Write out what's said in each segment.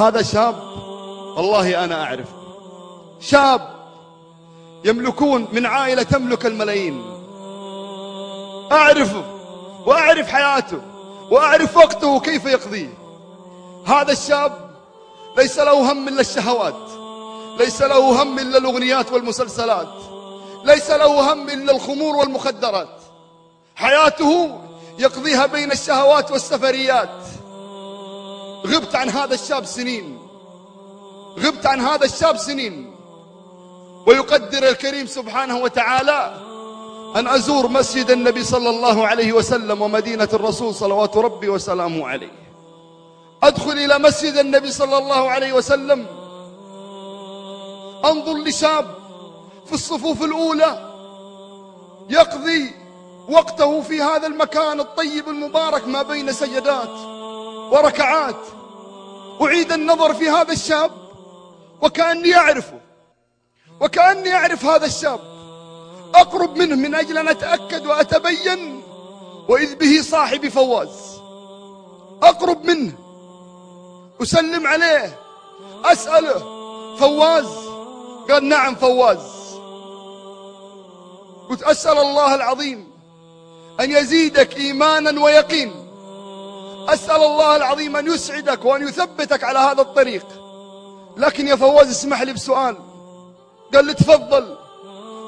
هذا شاب؟ والله أنا أعرف. شاب يملكون من عائلة تملك الملايين. أعرفه وأعرف حياته وأعرف وقته كيف يقضيه. هذا الشاب ليس له هم إلا الشهوات ليس له هم إلا الأغنيات والمسلسلات ليس له هم إلا الخمور والمخدرات. حياته يقضيها بين الشهوات والسفريات. غبت عن هذا الشاب سنين. غبت عن هذا الشاب سنين. ويقدر الكريم سبحانه وتعالى أن أزور مسجد النبي صلى الله عليه وسلم ومدينة الرسول صلوات ربي وسلامه عليه. أدخل إلى مسجد النبي صلى الله عليه وسلم. أنظر لشاب في الصفوف الأولى يقضي وقته في هذا المكان الطيب المبارك ما بين سجدات وركعات. أعيد النظر في هذا الشاب وكأني أعرفه وكأني أعرف هذا الشاب. أقرب منه من أجل أن أتأكد وأتبين. وإذ به صاحبي فواز. أقرب منه. أسلم عليه. أسأله. فواز. قال نعم فواز. قلت أسأل الله العظيم أن يزيدك إيمانا ويقين أسأل الله العظيم أن يسعدك وأن يثبتك على هذا الطريق. لكن يا فواز اسمح لي بسؤال. قال لي تفضل.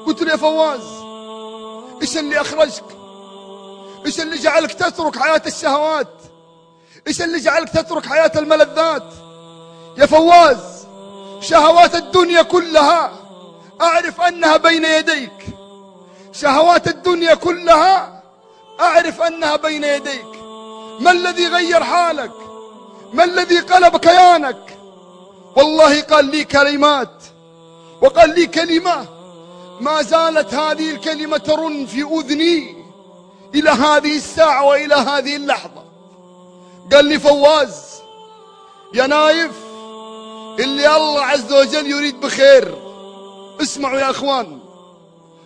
قلت له يا فواز إيش اللي أخرجك؟ إيش اللي جعلك تترك حياة الشهوات؟ إيش اللي جعلك تترك حياة الملذات؟ يا فواز شهوات الدنيا كلها أعرف أنها بين يديك. شهوات الدنيا كلها أعرف أنها بين يديك. ما الذي غير حالك؟ ما الذي قلب كيانك؟ والله قال لي كلمات وقال لي كلمة ما زالت هذه الكلمة ترن في أذني إلى هذه الساعة وإلى هذه اللحظة. قال لي فواز يا نايف اللي الله عز وجل يريد بخير اسمعوا يا أخوان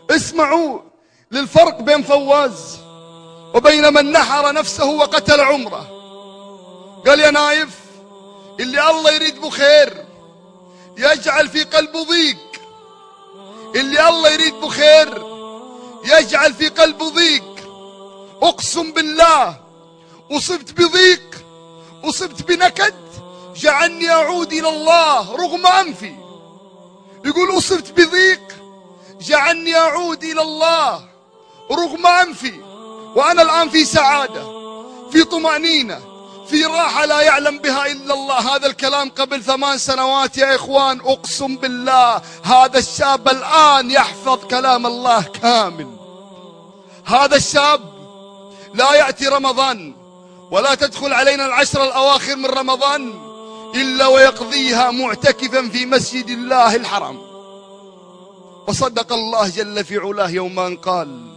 اسمعوا للفرق بين فواز وبين من نحر نفسه وقتل عمره. قال يا نايف اللي الله يريد بخير يجعل في قلبه ضيق. اللي الله يريد بخير يجعل في قلبه ضيق. أقسم بالله أصبت بضيق أصبت بنكد جعلني أعود إلى الله رغم أنفي. يقول أصبت بضيق جعلني أعود إلى الله رغم أنفي. وأنا الآن في سعادة في طمأنينة في راحة لا يعلم بها إلا الله. هذا الكلام قبل ثمان سنوات يا إخوان أقسم بالله هذا الشاب الآن يحفظ كلام الله كامل. هذا الشاب لا يأتي رمضان ولا تدخل علينا العشر الأواخر من رمضان إلا ويقضيها معتكفا في مسجد الله الحرام. وصدق الله جل في علاه يوم أن قال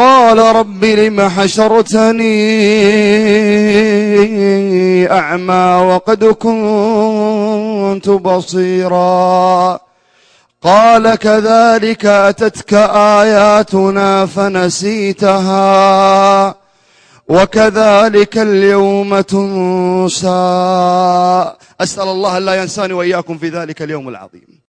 قال رب لم حشرتني أعمى وقد كنت بصيرا قال كذلك أتتك آياتنا فنسيتها وكذلك اليوم تنسى. أسأل الله أن لا ينساني وإياكم في ذلك اليوم العظيم.